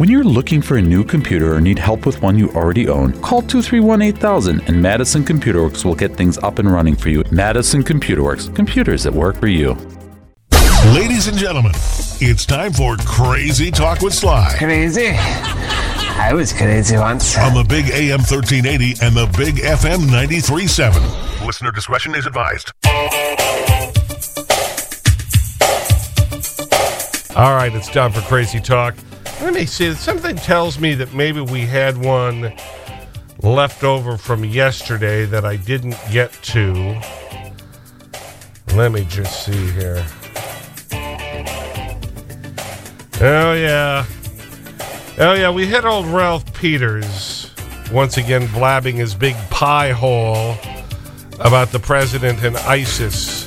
When you're looking for a new computer or need help with one you already own, call 231 8000 and Madison Computer Works will get things up and running for you. Madison Computer Works, computers that work for you. Ladies and gentlemen, it's time for Crazy Talk with Sly. Crazy? I was crazy once. On the Big AM 1380 and the Big FM 93.7. Listener discretion is advised. All right, it's time for Crazy Talk. Let me see. Something tells me that maybe we had one left over from yesterday that I didn't get to. Let me just see here. Oh, yeah. Oh, yeah, we had old Ralph Peters once again blabbing his big pie hole about the president and ISIS.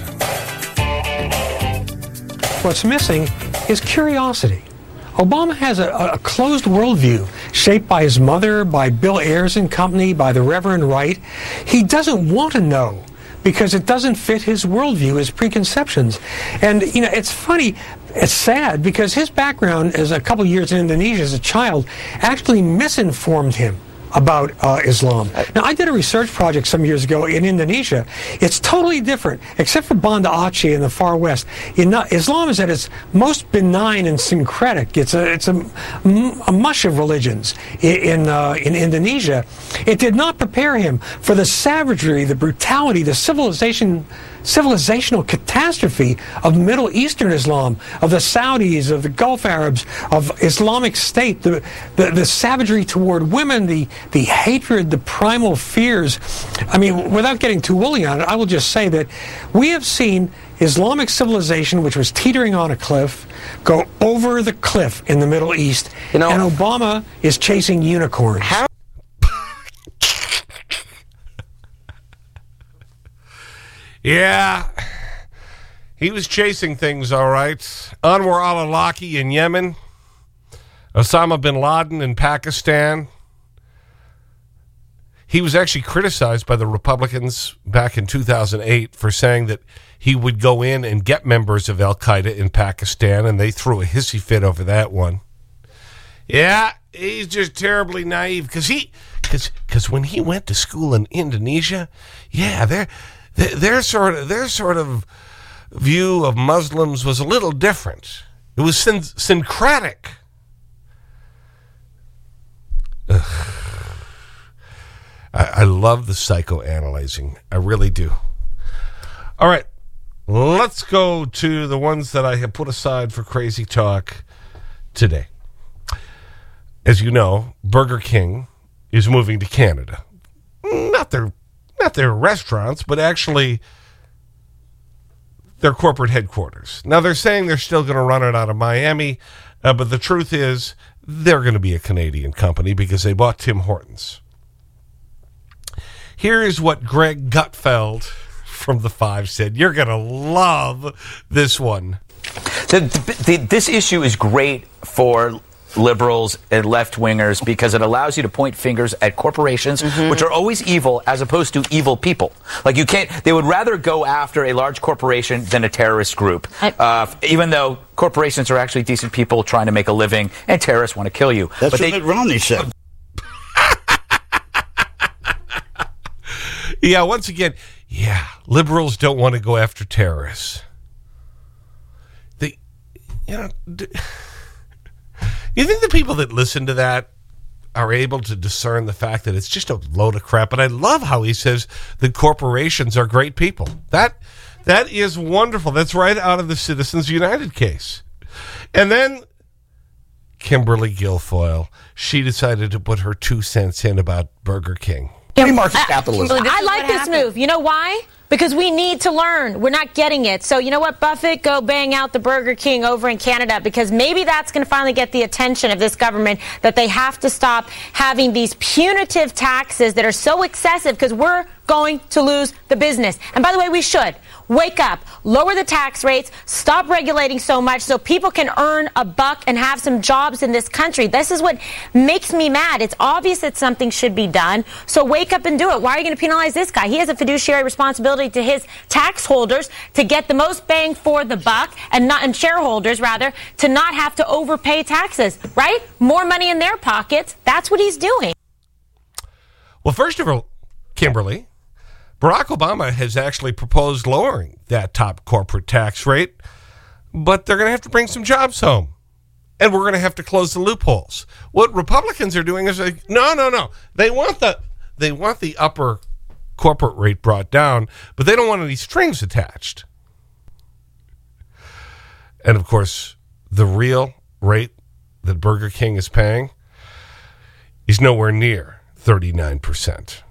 What's missing is curiosity. Obama has a, a, closed worldview shaped by his mother, by Bill Ayers and company, by the Reverend Wright. He doesn't want to know because it doesn't fit his worldview, his preconceptions. And, you know, it's funny, it's sad because his background as a couple years in Indonesia as a child actually misinformed him about uh, Islam. Now, I did a research project some years ago in Indonesia. It's totally different, except for Banda Aceh in the far west. In, uh, Islam is at its most benign and syncretic. It's a, it's a, a mush of religions in, in, uh, in Indonesia. It did not prepare him for the savagery, the brutality, the civilization civilizational catastrophe of Middle Eastern Islam, of the Saudis, of the Gulf Arabs, of Islamic State, the, the, the, savagery toward women, the, the hatred, the primal fears. I mean, without getting too woolly on it, I will just say that we have seen Islamic civilization, which was teetering on a cliff, go over the cliff in the Middle East, you know, and Obama is chasing unicorns. How Yeah, he was chasing things all right. Anwar al-Awlaki in Yemen. Osama bin Laden in Pakistan. He was actually criticized by the Republicans back in 2008 for saying that he would go in and get members of Al-Qaeda in Pakistan, and they threw a hissy fit over that one. Yeah, he's just terribly naive because he, because when he went to school in Indonesia, yeah, there their sort of, their sort of view of Muslims was a little different. It was syn syncretic. I, I love the psychoanalyzing. I really do. All right. Let's go to the ones that I have put aside for crazy talk today. As you know, Burger King is moving to Canada. Not their not their restaurants, but actually their corporate headquarters. Now, they're saying they're still going to run it out of Miami, uh, but the truth is they're going to be a Canadian company because they bought Tim Hortons. Here is what Greg Gutfeld from The Five said. You're going to love this one. The, the, this issue is great for liberals and left wingers because it allows you to point fingers at corporations, mm -hmm. which are always evil as opposed to evil people. Like you can't, they would rather go after a large corporation than a terrorist group. Uh, even though corporations are actually decent people trying to make a living and terrorists want to kill you. That's but what they, Mitt Romney said. yeah, once again, yeah, liberals don't want to go after terrorists. They, you know, you think the people that listen to that are able to discern the fact that it's just a load of crap? And I love how he says the corporations are great people. That, that is wonderful. That's right out of the Citizens United case. And then Kimberly Guilfoyle, she decided to put her two cents in about Burger King. Free market capitalism. I like this happened. move. You know why? Because we need to learn. We're not getting it. So you know what, Buffett? Go bang out the Burger King over in Canada because maybe that's going to finally get the attention of this government that they have to stop having these punitive taxes that are so excessive because we're going to lose the business. And by the way, we should. Wake up, lower the tax rates, stop regulating so much so people can earn a buck and have some jobs in this country. This is what makes me mad. It's obvious that something should be done. So wake up and do it. Why are you going to penalize this guy? He has a fiduciary responsibility to his tax holders to get the most bang for the buck and not and shareholders rather to not have to overpay taxes, right? More money in their pockets. That's what he's doing. Well, first of all, Kimberly, Barack Obama has actually proposed lowering that top corporate tax rate, but they're going to have to bring some jobs home. And we're going to have to close the loopholes. What Republicans are doing is like, no, no, no. They want the, they want the upper corporate rate brought down, but they don't want any strings attached. And of course, the real rate that Burger King is paying is nowhere near 39%.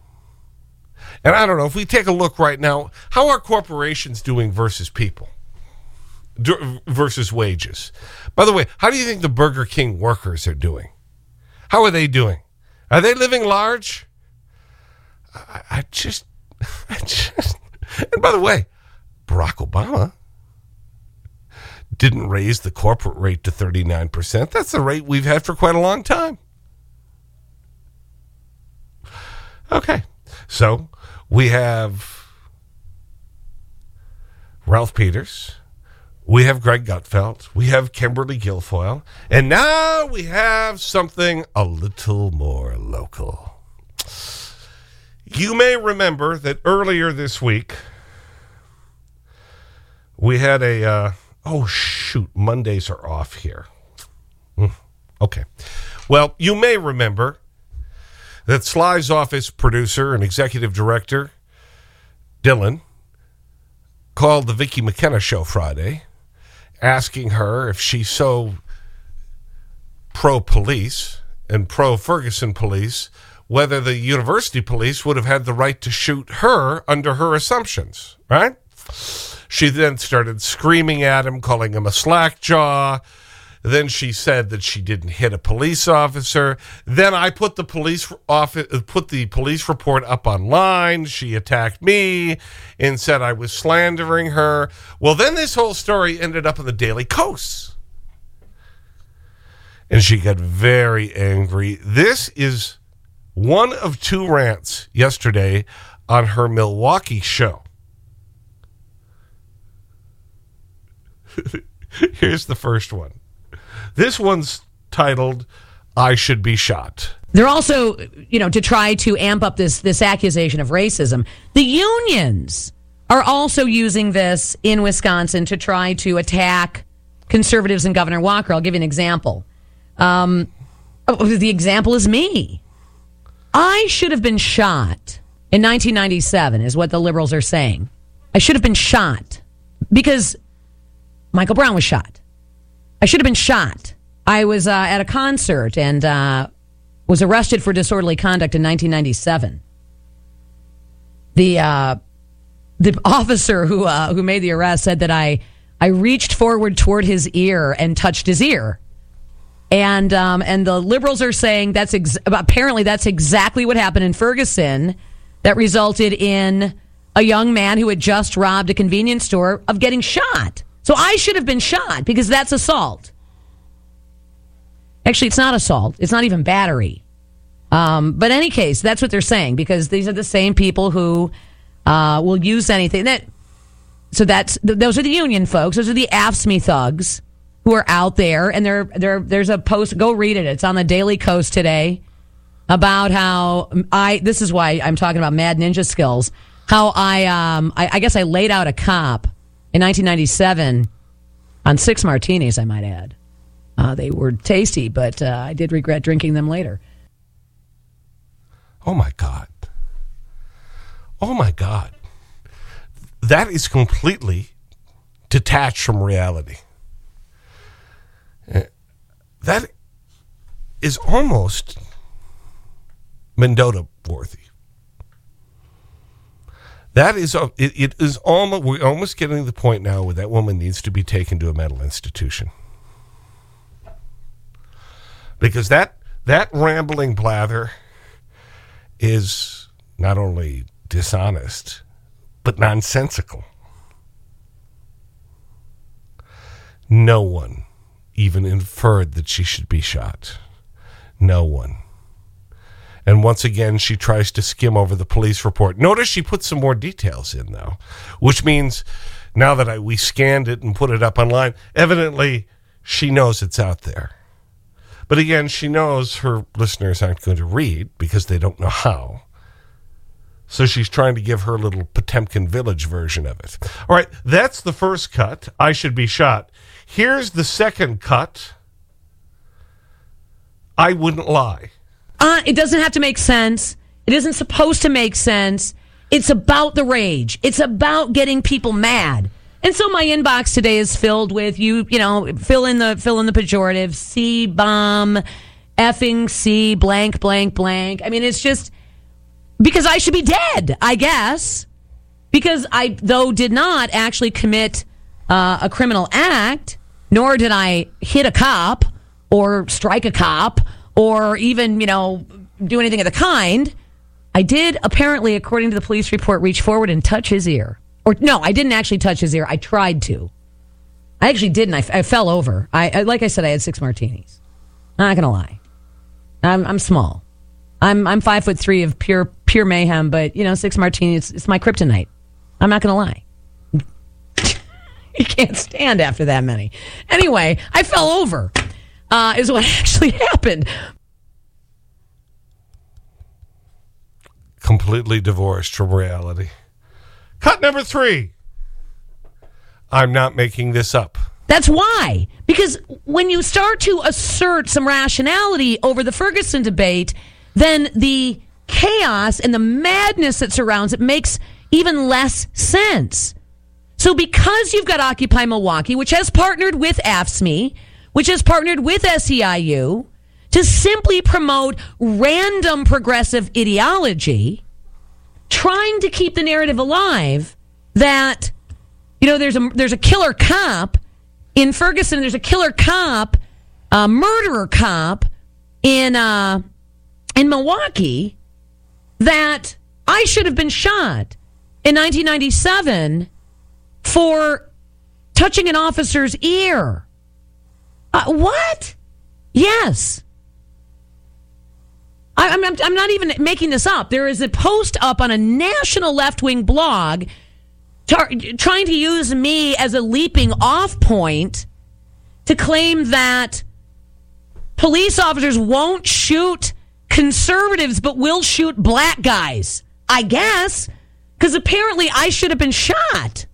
And I don't know, if we take a look right now, how are corporations doing versus people? Versus wages. By the way, how do you think the Burger King workers are doing? How are they doing? Are they living large? I, I just, I just, and by the way, Barack Obama didn't raise the corporate rate to 39%. That's the rate we've had for quite a long time. Okay. So we have Ralph Peters. We have Greg Gutfeld. We have Kimberly Guilfoyle. And now we have something a little more local. You may remember that earlier this week, we had a, uh, oh, shoot, Mondays are off here. Mm, okay. Well, you may remember that Sly's office producer and executive director, Dylan, called the Vicki McKenna show Friday, asking her if she's so pro-police and pro-Ferguson police, whether the university police would have had the right to shoot her under her assumptions, right? She then started screaming at him, calling him a slackjaw, then she said that she didn't hit a police officer. Then I put the police office, uh, put the police report up online. She attacked me and said I was slandering her. Well, then this whole story ended up in the Daily Kos. And she got very angry. This is one of two rants yesterday on her Milwaukee show. Here's the first one. This one's titled, I Should Be Shot. They're also, you know, to try to amp up this, this accusation of racism. The unions are also using this in Wisconsin to try to attack conservatives and Governor Walker. I'll give you an example. Um, oh, the example is me. I should have been shot in 1997, is what the liberals are saying. I should have been shot because Michael Brown was shot. I should have been shot. I was uh, at a concert and uh, was arrested for disorderly conduct in 1997. The uh, the officer who uh, who made the arrest said that I I reached forward toward his ear and touched his ear. And um, and the liberals are saying that's ex- apparently that's exactly what happened in Ferguson that resulted in a young man who had just robbed a convenience store of getting shot. So I should have been shot because that's assault. Actually, it's not assault. It's not even battery. Um, but in any case, that's what they're saying because these are the same people who uh, will use anything. That so that's those are the union folks. Those are the AFSCME thugs who are out there, and there there there's a post. Go read it. It's on the Daily Kos today about how I. This is why I'm talking about mad ninja skills. How I um I, I guess I laid out a cop in 1997 on six martinis, I might add. Uh, they were tasty, but uh, I did regret drinking them later. Oh, my God. Oh, my God. That is completely detached from reality. Uh, that is almost Mendota worthy. That is, it, it is almost, we're almost getting to the point now where that woman needs to be taken to a mental institution. Because that, that rambling blather is not only dishonest, but nonsensical. No one even inferred that she should be shot. No one. And once again, she tries to skim over the police report. Notice she put some more details in, though, which means now that I, we scanned it and put it up online, evidently she knows it's out there. But again, she knows her listeners aren't going to read because they don't know how. So she's trying to give her little Potemkin Village version of it. All right, that's the first cut. I should be shot. Here's the second cut. I wouldn't lie. Uh, it doesn't have to make sense. It isn't supposed to make sense. It's about the rage. It's about getting people mad. And so my inbox today is filled with you, you know, fill in the fill in the pejorative, C bomb, effing C blank blank blank. I mean, it's just because I should be dead, I guess. Because I though did not actually commit uh, a criminal act, nor did I hit a cop or strike a cop or even, you know, do anything of the kind. I did apparently, according to the police report, reach forward and touch his ear. Or no, I didn't actually touch his ear. I tried to. I actually didn't. I, I fell over. I, I like I said, I had six martinis. I'm not gonna lie. I'm I'm small. I'm I'm five foot three of pure pure mayhem, but you know, six martinis. It's my kryptonite. I'm not gonna lie. you can't stand after that many. Anyway, I fell over. Uh, is what actually happened. Completely divorced from reality. Cut number three. I'm not making this up. That's why. Because when you start to assert some rationality over the Ferguson debate, then the chaos and the madness that surrounds it makes even less sense. So because you've got Occupy Milwaukee, which has partnered with AFSCME, which has partnered with SEIU to simply promote random progressive ideology, trying to keep the narrative alive that you know there's a there's a killer cop in Ferguson, there's a killer cop, a murderer cop in uh, in Milwaukee that I should have been shot in 1997 for touching an officer's ear. Uh, what? Yes. I, I'm, I'm, not even making this up. There is a post up on a national left wing blog tar- trying to use me as a leaping off point to claim that police officers won't shoot conservatives but will shoot black guys. I guess. Because apparently I should have been shot.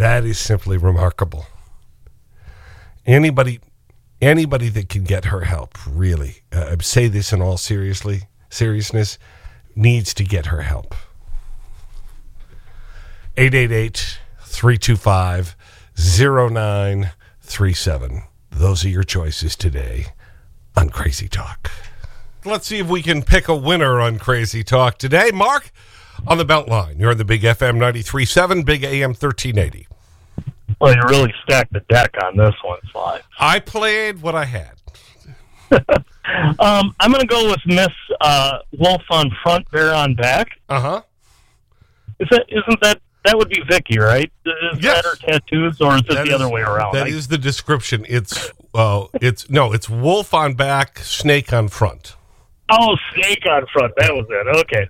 That is simply remarkable. Anybody, anybody that can get her help, really, uh, I say this in all seriously, seriousness, needs to get her help. 888-325-0937. Those are your choices today on Crazy Talk. Let's see if we can pick a winner on Crazy Talk today. Mark, on the Beltline. You're on the Big FM 93.7, Big AM 1380. Well, you really stacked the deck on this one, Sly. I played what I had. um, I'm going to go with Miss uh, Wolf on front, Bear on back. Uh-huh. Is that, isn't that, that would be Vicki, right? Is Yes. that her tattoos, or is it That the is- other way around? That I- is the description. It's, uh, it's, no, it's wolf on back, snake on front. Oh, snake on front. That was it. Okay.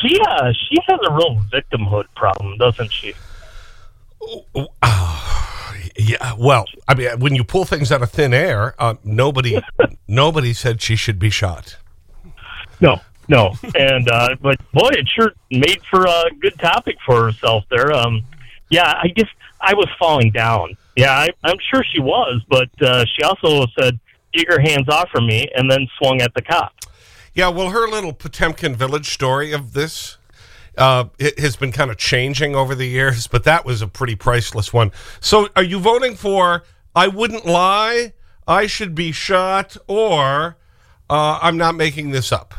She uh, she has a real victimhood problem, doesn't she? Oh, Yeah, well, I mean, when you pull things out of thin air, uh, nobody, nobody said she should be shot. No, no. and uh, but boy, it sure made for a good topic for herself there. Um, yeah, I guess I was falling down. Yeah, I, I'm sure she was, but uh, she also said, "Get your hands off from me," and then swung at the cop. Yeah, well, her little Potemkin village story of this uh, it has been kind of changing over the years, but that was a pretty priceless one. So are you voting for I wouldn't lie, I should be shot, or uh, I'm not making this up?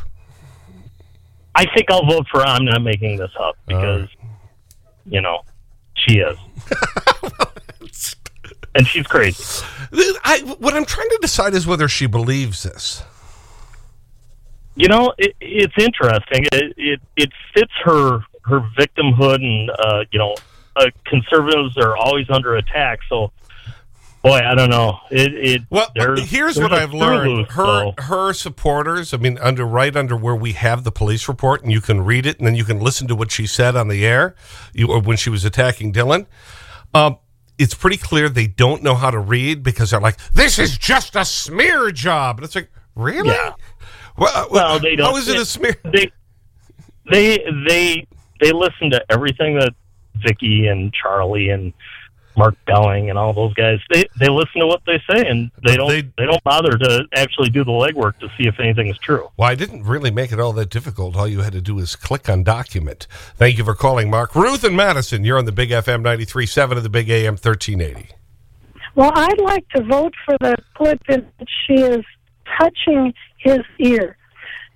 I think I'll vote for. I'm not making this up because, you know, she is. and she's crazy. I, what I'm trying to decide is whether she believes this. You know, it, it's interesting. It, it it fits her her victimhood, and uh, you know, uh, conservatives are always under attack. So, boy, I don't know. It it well. there's- Here's there's what I've learned. Her so- her supporters. I mean, under right under where we have the police report, and you can read it, and then you can listen to what she said on the air, you, or when she was attacking Dylan. Um, it's pretty clear they don't know how to read because they're like, "This is just a smear job," and it's like, really? Yeah. Well, Well, they don't. How is it a smear? They they they they listen to everything that Vicki and Charlie and Mark Belling and all those guys. They they listen to what they say, and they don't They- they, don't bother to actually do the legwork to see if anything is true. Well, I didn't really make it all that difficult. All you had to do is click on document. Thank you for calling, Mark. Ruth and Madison, you're on the Big FM 93.7 of the Big AM 1380. Well, I'd like to vote for the clip in which she is touching his ear.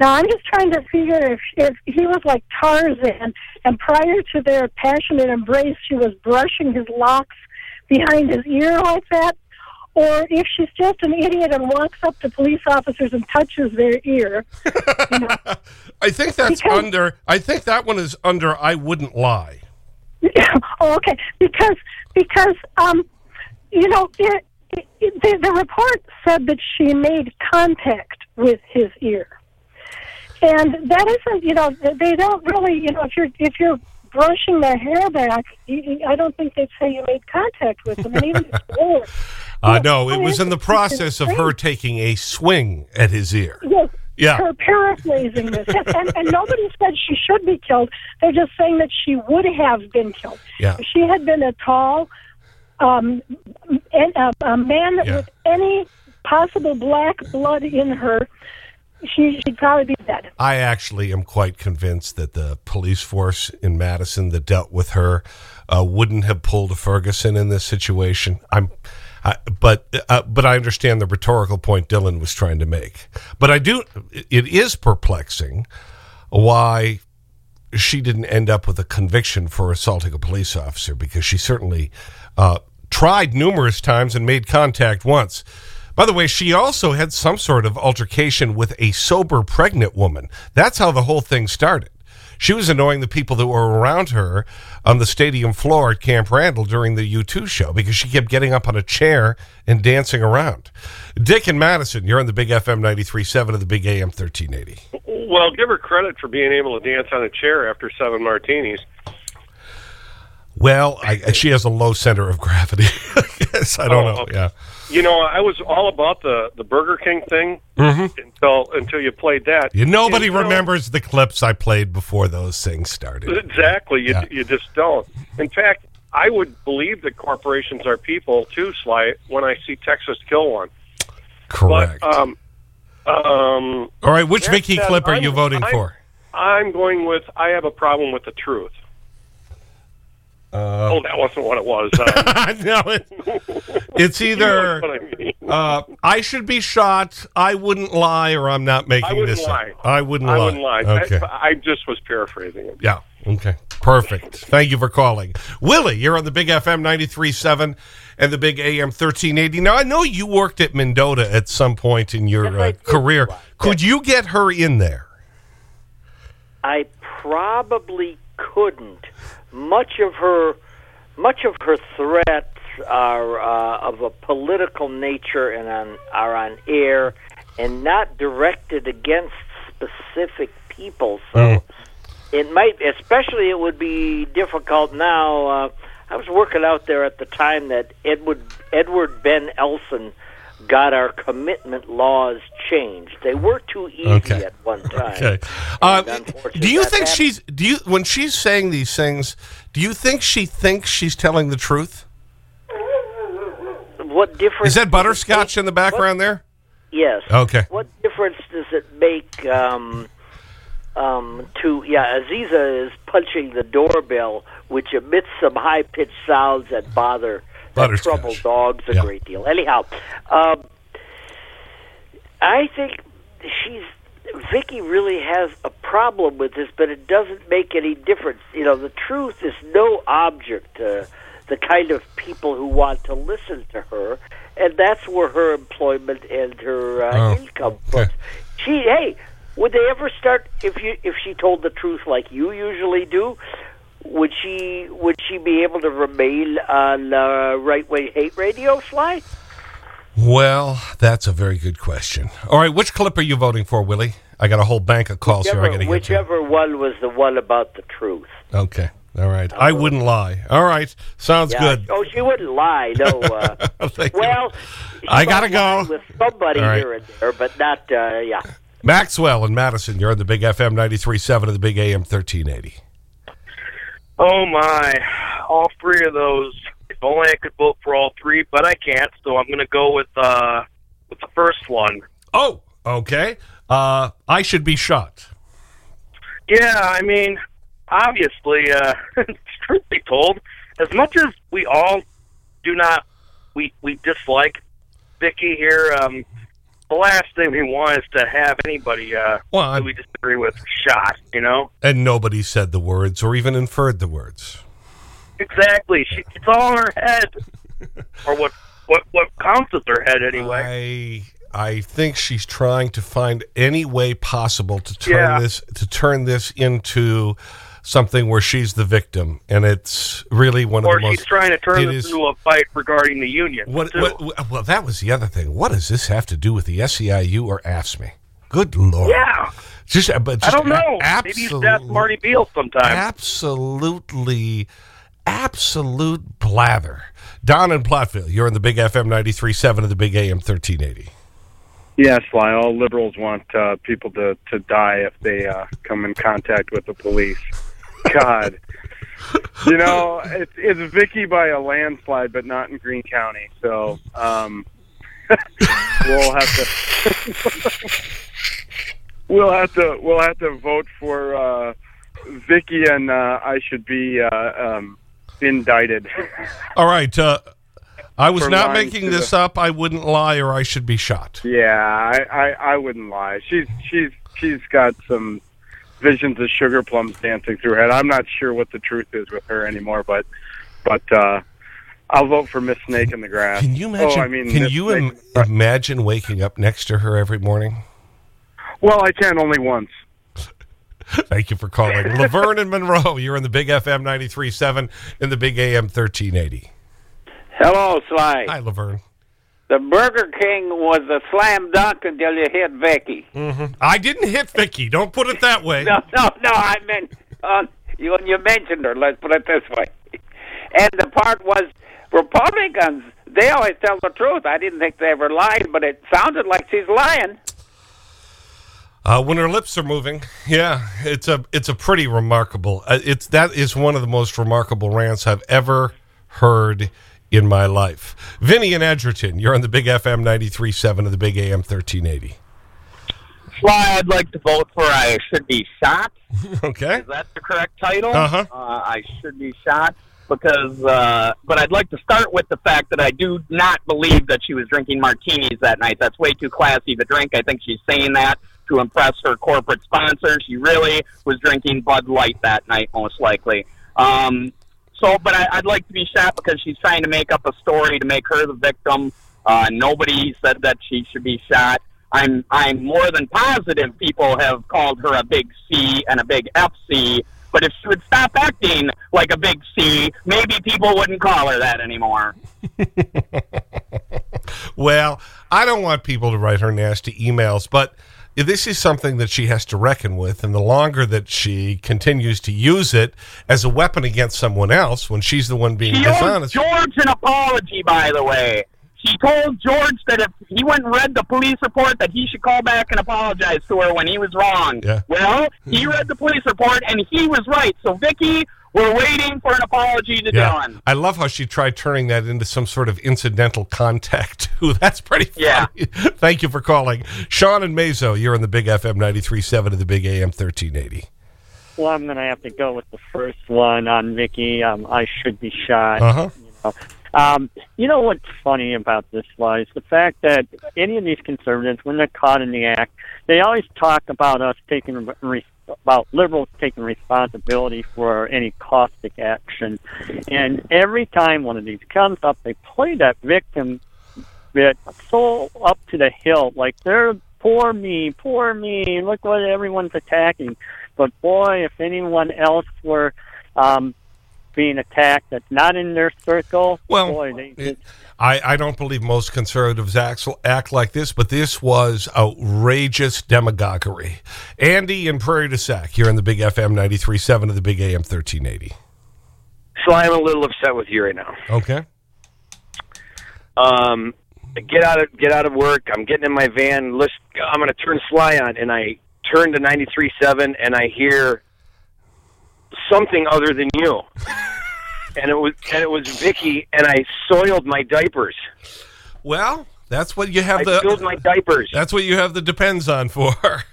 Now, I'm just trying to figure if, if he was like Tarzan, and prior to their passionate embrace, she was brushing his locks behind his ear like that, or if she's just an idiot and walks up to police officers and touches their ear. I think that's Because- under, I think that one is under I Wouldn't Lie. oh, okay. Because because um, you know, it, it, the, the report said that she made contact with his ear, and that isn't. You know, they don't really. You know, if you're if you're brushing their hair back, you- I don't think they'd say you made contact with them, and even if you were. Uh, no, it was in the process of her taking a swing at his ear. Yes. Yeah. Her paraphrasing this. Yes, and, and nobody said she should be killed. They're just saying that she would have been killed. Yeah. If she had been a tall, um, and a, a man Yeah. with any possible black blood in her, she, she'd probably be dead. I actually am quite convinced that the police force in Madison that dealt with her uh, wouldn't have pulled a Ferguson in this situation. I'm, I, but uh, but I understand the rhetorical point Dylan was trying to make. But I do. It is perplexing why she didn't end up with a conviction for assaulting a police officer because she certainly uh, tried numerous times and made contact once. By the way, she also had some sort of altercation with a sober pregnant woman. That's how the whole thing started. She was annoying the people that were around her on the stadium floor at Camp Randall during the U2 show because she kept getting up on a chair and dancing around. Dick and Madison, you're on the Big FM 93.7 of the Big AM 1380. Well, give her credit for being able to dance on a chair after seven martinis. Well, I, she has a low center of gravity. I guess. I don't Oh, know. okay. Yeah. You know, I was all about the the Burger King thing Mhm. until until you played that. You, nobody And, you know, remembers the clips I played before those things started. Exactly. You Yeah. you just don't. In fact, I would believe that corporations are people too, Sly. When I see Texas kill one. Correct. But, um, um, All right, which said, clip are I'm- you voting I'm- for? I'm going with. I have a problem with the truth. Uh, oh, that wasn't what it was. Uh, no, it, it's either what I mean. uh, I should be shot, I wouldn't lie, or I'm not making I wouldn't this lie. up. I wouldn't lie. I lie. wouldn't lie. Okay. I, I just was paraphrasing it. Yeah. Okay. Perfect. Thank you for calling. Willie, you're on the Big FM 93.7 and the Big AM 1380. Now, I know you worked at Mendota at some point in your uh, career. Could you get her in there? I probably couldn't. Much of her, much of her threats are uh, of a political nature and on, are on air, and not directed against specific people. So it might, especially, it would be difficult now. Uh, I was working out there at the time that Edward Edward Ben Elson got our commitment laws changed. They were too easy Okay. at one time. Okay. Unfortunately, do you think happened. she's do you when she's saying these things? Do you think she thinks she's telling the truth? What difference Is that butterscotch in the background there? Yes. Okay. What difference does it make um, um, to, yeah, Aziza is punching the doorbell, which emits some high pitched sounds that bother, that trouble dogs a Yeah. great deal. Anyhow, um, I think she's. Vicki really has a problem with this, but it doesn't make any difference. You know, the truth is no object to the kind of people who want to listen to her, and that's where her employment and her uh, Oh, income puts. She, hey, would they ever start if you if she told the truth like you usually do? Would she would she be able to remain on uh, right wing hate radio, Sly? Well, that's a very good question. All right, which clip are you voting for, Willie? I got a whole bank of calls here I got to get to. whichever one was the one about the truth. Okay. All right. I wouldn't lie. All right. Sounds Yeah. good. Oh, she wouldn't lie. No. Uh, well, I gotta go. with somebody right. here and there, but not. Uh, yeah. Maxwell and Madison, you're on the Big FM 93.7 of the Big AM 1380. Oh my! All three of those. If only I could vote for all three, but I can't. So I'm going to go with uh with the first one. Oh, okay. Uh, I should be shot. Yeah, I mean, obviously, uh, truth be told, as much as we all do not, we we dislike Vicki here. Um, last thing we want is to have anybody uh, Well, who we disagree with shot. You know. And nobody said the words or even inferred the words. Exactly. She, it's all in her head, or what what what counts as her head I anyway. I think she's trying to find any way possible to turn Yeah. this to turn this into something where she's the victim, and it's really one or of the she's most. trying to turn it this is- into a fight regarding the union. What, what, well, that was the other thing. What does this have to do with the SEIU or AFSCME? Good lord! Yeah, just, but I don't know. Maybe he's asked Marty Beil sometime. Absolutely, absolute blather. Don in Platteville, you're in the Big FM 93.7 and the Big AM 1380. Yes, Sly. All liberals want uh, people to, to die if they uh, come in contact with the police. God. you know, it's, it's Vicki by a landslide, but not in Green County. So um, we'll have to we'll have to we'll have to vote for uh, Vicki, and uh, I should be uh, um, indicted. All right. Uh, I was not making this the- up. I wouldn't lie or I should be shot. Yeah, I, I, I wouldn't lie. She's she's she's got some visions of sugar plums dancing through her head. I'm not sure what the truth is with her anymore, but but uh, I'll vote for Miss Snake in the Grass. Can you imagine? Oh, I mean, can Miss you Im- imagine waking up next to her every morning? well, I can only once. Thank you for calling. Laverne and Monroe, you're in the Big FM 93.7 in the Big AM 1380. Hello, Sly. Hi, Laverne. The Burger King was a slam dunk until you hit Vicki. Mm-hmm. I didn't hit Vicki. Don't put it that way. No, no, no. I meant uh, you. You mentioned her. Let's put it this way. And the part was Republicans. They always tell the truth. I didn't think they ever lied, but it sounded like she's lying. Uh, when her lips are moving, yeah, it's a it's a pretty remarkable. Uh, it's that is one of the most remarkable rants I've ever heard in my life. Vinny and Edgerton, you're on the Big FM 93.7 of the Big AM 1380. Sly, I'd like to vote for I Should Be Shot. okay. Is that the correct title? Uh-huh. Uh, I Should Be Shot. Because, uh, but I'd like to start with the fact that I do not believe that she was drinking martinis that night. That's way too classy a drink. I think she's saying that to impress her corporate sponsor. She really was drinking Bud Light that night, most likely. Um, so, but I, I'd like to be shot because she's trying to make up a story to make her the victim. Uh, nobody said that she should be shot. I'm I'm more than positive people have called her a big C and a big FC. But if she would stop acting like a big C, maybe people wouldn't call her that anymore. Well, I don't want people to write her nasty emails, but this is something that she has to reckon with. And the longer that she continues to use it as a weapon against someone else when she's the one being She dishonest. George an apology, by the way. She told George that if he went and read the police report, that he should call back and apologize to her when he was wrong. Yeah. Well, he read the police report and he was right. So, Vicki, we're waiting for an apology to Yeah. Dylan. I love how she tried turning that into some sort of incidental contact, too. That's pretty funny. Yeah. Thank you for calling. Sean and Mazo, you're in the Big FM 93.7 of the Big AM 1380. Well, I'm going to have to go with the first one on Vicki. Um, I should be shot. Uh-huh. You know, Um, you know what's funny about this, Sly, is the fact that any of these conservatives, when they're caught in the act, they always talk about us taking re- about liberals taking responsibility for any caustic action. And every time one of these comes up, they play that victim bit so up to the hilt, like they're poor me, poor me. Look what everyone's attacking. But boy, if anyone else were um, being attacked that's not in their circle, Well, boy, they just I, I don't believe most conservatives act, act like this, but this was outrageous demagoguery. Andy in Prairie du Sac here on the Big FM 93.7 of the Big AM 1380. So I'm a little upset with you right now. Okay. Um, get out of get out of work. I'm getting in my van. Listen, I'm going to turn Sly on, and I turn to 93.7, and I hear something other than you. and it was and it was Vicki, and I soiled my diapers. Well, that's what you have I the. spilled my diapers. That's what you have the depends on for.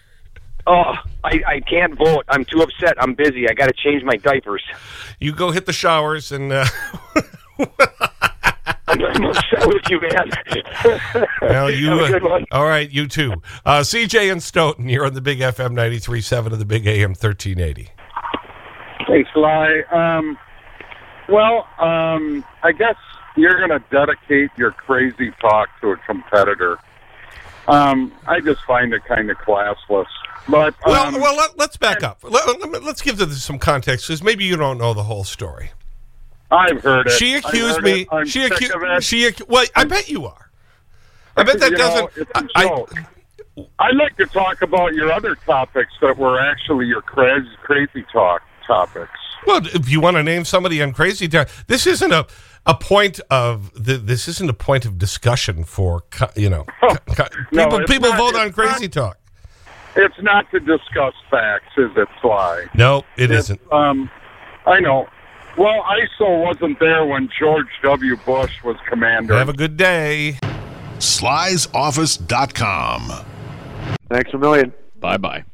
Oh, I, I can't vote. I'm too upset. I'm busy. I got to change my diapers. You go hit the showers and. Uh, I'm upset with you, man. well, you. Have a good uh, all right, you too. Uh, CJ and Stoughton you're on the Big FM 93.7 of the Big AM 1380. Hey, Sly. Um, well, um, I guess you're going to dedicate your crazy talk to a competitor. Um, I just find it kind of classless. But Well, um, well let, us back up. Let, us give this some context because maybe you don't know the whole story. I've heard it. She accused me. She accused. She. Acu well, I bet you are. I bet that You doesn't. it's a joke. I'd like to talk about your other topics that were actually your crazy, crazy talk topics. Well, if you want to name somebody on Crazy Town, this isn't a a point of the, this isn't a point of discussion for you know co- co- No, people people not- vote on Crazy not- Talk. It's not to discuss facts, is it, Sly? No, it It's, isn't. Um, I know. Well, ISO wasn't there when George W. Bush was commander. Have a good day. Slysoffice.com. Thanks a million. Bye bye.